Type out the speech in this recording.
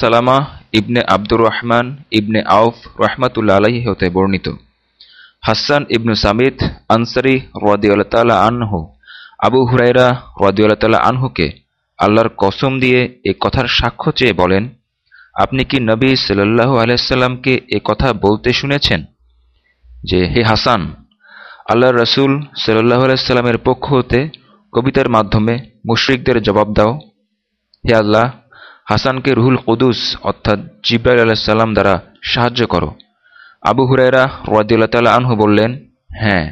সালামা ইবনে আব্দুর রহমান ইবনে আউফ রহমাতুল্লা আলাহি হতে বর্ণিত। হাসান ইবনু সামিদ আনসারি রদিউল্লা আনহু, আবু হুরাইরা রদিউল্লা আনহুকে আল্লাহর কসম দিয়ে এ কথার সাক্ষ্য চেয়ে বলেন, আপনি কি নবী সাল্লাহ আলাইসাল্লামকে এ কথা বলতে শুনেছেন? যে, হে হাসান আল্লাহ রসুল সাল্লাহ আলাইস্লামের পক্ষ হতে কবিতার মাধ্যমে মুশরিকদের জবাব দাও। হে আল্লাহ হাসানকে রুহুল কুদুস অর্থাৎ জিব্রাইল আলাহিসাল্লাম দ্বারা সাহায্য করো। আবু হুরাইরা রদিউল্লাহ তাল্লাহ আনহু বললেন হ্যাঁ